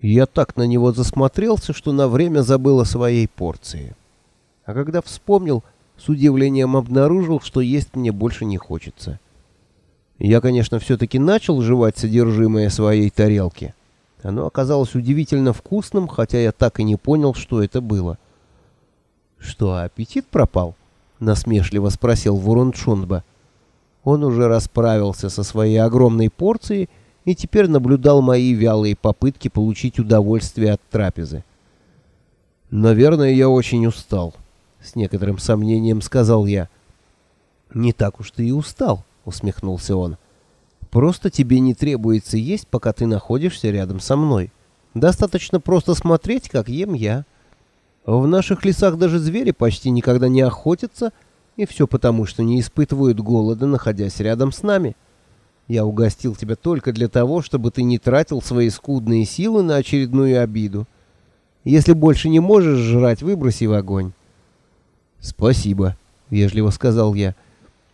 Я так на него засмотрелся, что на время забыл о своей порции. А когда вспомнил, с удивлением обнаружил, что есть мне больше не хочется. Я, конечно, все-таки начал жевать содержимое своей тарелки. Оно оказалось удивительно вкусным, хотя я так и не понял, что это было. «Что, аппетит пропал?» — насмешливо спросил Вурунчунба. Он уже расправился со своей огромной порцией и теперь наблюдал мои вялые попытки получить удовольствие от трапезы. «Наверное, я очень устал», — с некоторым сомнением сказал я. «Не так уж ты и устал», — усмехнулся он. «Просто тебе не требуется есть, пока ты находишься рядом со мной. Достаточно просто смотреть, как ем я. В наших лесах даже звери почти никогда не охотятся, и все потому, что не испытывают голода, находясь рядом с нами». Я угостил тебя только для того, чтобы ты не тратил свои скудные силы на очередную обиду. Если больше не можешь жрать, выброси в огонь. Спасибо, вежливо сказал я.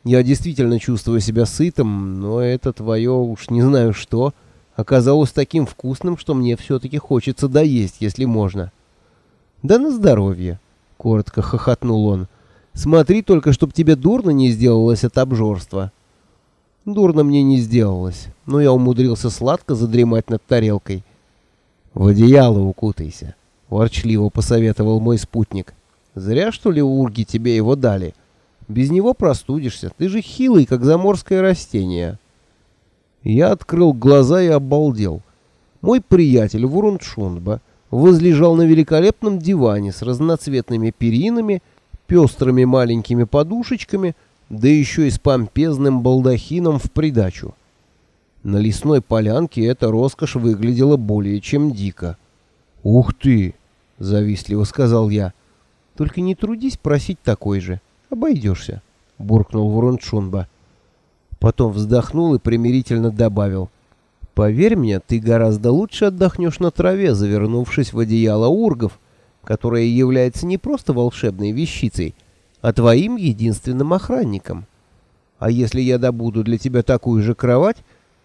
Я действительно чувствую себя сытым, но это твое уж не знаю что оказалось таким вкусным, что мне все-таки хочется доесть, если можно. Да на здоровье, коротко хохотнул он. Смотри только, чтоб тебе дурно не сделалось от обжорства. Дурно мне не сделалось, но я умудрился сладко задремать над тарелкой. «В одеяло укутайся», — ворчливо посоветовал мой спутник. «Зря, что ли, урги тебе его дали? Без него простудишься, ты же хилый, как заморское растение». Я открыл глаза и обалдел. Мой приятель Вурунчунба возлежал на великолепном диване с разноцветными перинами, пестрыми маленькими подушечками — да еще и с помпезным балдахином в придачу. На лесной полянке эта роскошь выглядела более чем дико. «Ух ты!» — завистливо сказал я. «Только не трудись просить такой же. Обойдешься», — буркнул Ворончунба. Потом вздохнул и примирительно добавил. «Поверь мне, ты гораздо лучше отдохнешь на траве, завернувшись в одеяло ургов, которое является не просто волшебной вещицей, — а твоим единственным охранником. А если я добуду для тебя такую же кровать,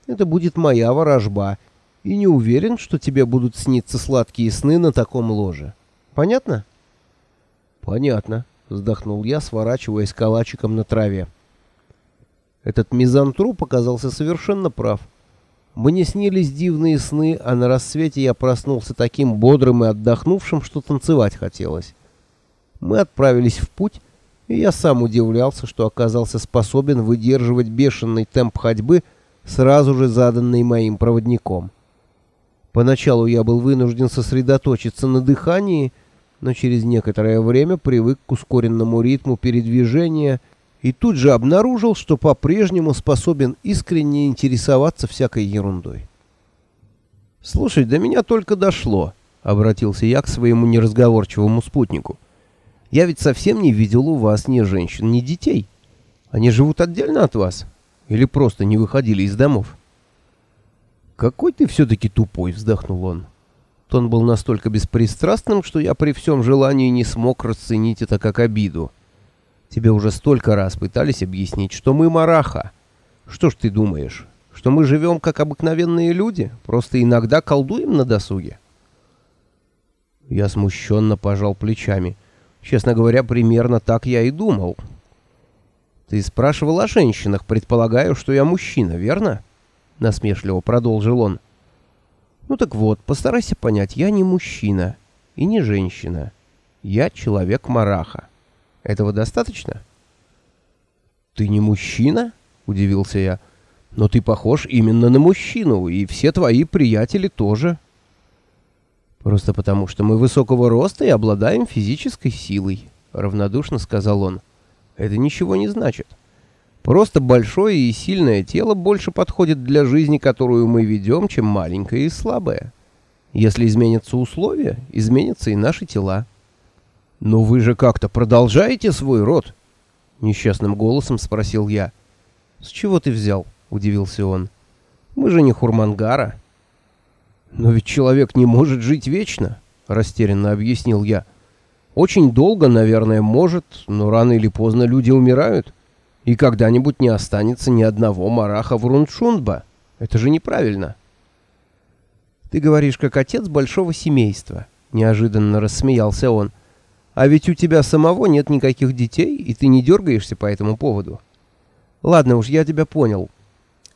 это будет моя ворожба, и не уверен, что тебе будут сниться сладкие сны на таком ложе. Понятно? Понятно, вздохнул я, сворачиваясь калачиком на траве. Этот мизантроп оказался совершенно прав. Мне снились дивные сны, а на рассвете я проснулся таким бодрым и отдохнувшим, что танцевать хотелось. Мы отправились в путь, и я сам удивлялся, что оказался способен выдерживать бешеный темп ходьбы, сразу же заданный моим проводником. Поначалу я был вынужден сосредоточиться на дыхании, но через некоторое время привык к ускоренному ритму передвижения и тут же обнаружил, что по-прежнему способен искренне интересоваться всякой ерундой. «Слушай, до меня только дошло», — обратился я к своему неразговорчивому спутнику. — я ведь совсем не видел у вас ни женщин, ни детей. Они живут отдельно от вас? Или просто не выходили из домов?» «Какой ты все-таки тупой!» — вздохнул он. Тон был настолько беспристрастным, что я при всем желании не смог расценить это как обиду. Тебе уже столько раз пытались объяснить, что мы мараха. Что ж ты думаешь, что мы живем как обыкновенные люди, просто иногда колдуем на досуге?» Я смущенно пожал плечами. Честно говоря, примерно так я и думал. Ты спрашивал о женщинах, предполагаю, что я мужчина, верно? Насмешливо продолжил он. Ну так вот, постарайся понять, я не мужчина и не женщина. Я человек-мараха. Этого достаточно? Ты не мужчина? Удивился я. Но ты похож именно на мужчину, и все твои приятели тоже. — Просто потому, что мы высокого роста и обладаем физической силой, равнодушно сказал он. Это ничего не значит. Просто большое и сильное тело больше подходит для жизни, которую мы ведем, чем маленькое и слабое. Если изменятся условия, изменятся и наши тела. Но вы же как-то продолжаете свой род? Несчастным голосом спросил я. С чего ты взял? Удивился он. Мы же не Хурмангара. «Но ведь человек не может жить вечно», — растерянно объяснил я. «Очень долго, наверное, может, но рано или поздно люди умирают, и когда-нибудь не останется ни одного мараха в Руншунба. Это же неправильно». Ты говоришь, как отец большого семейства, неожиданно рассмеялся он. А ведь у тебя самого нет никаких детей, и ты не дергаешься по этому поводу. Ладно уж, я тебя понял.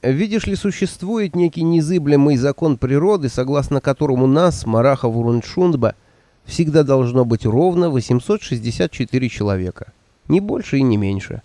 Видишь ли, существует некий незыблемый закон природы, согласно которому нас, Мараха Вуруншундба, всегда должно быть ровно 864 человека. Ни больше и не меньше.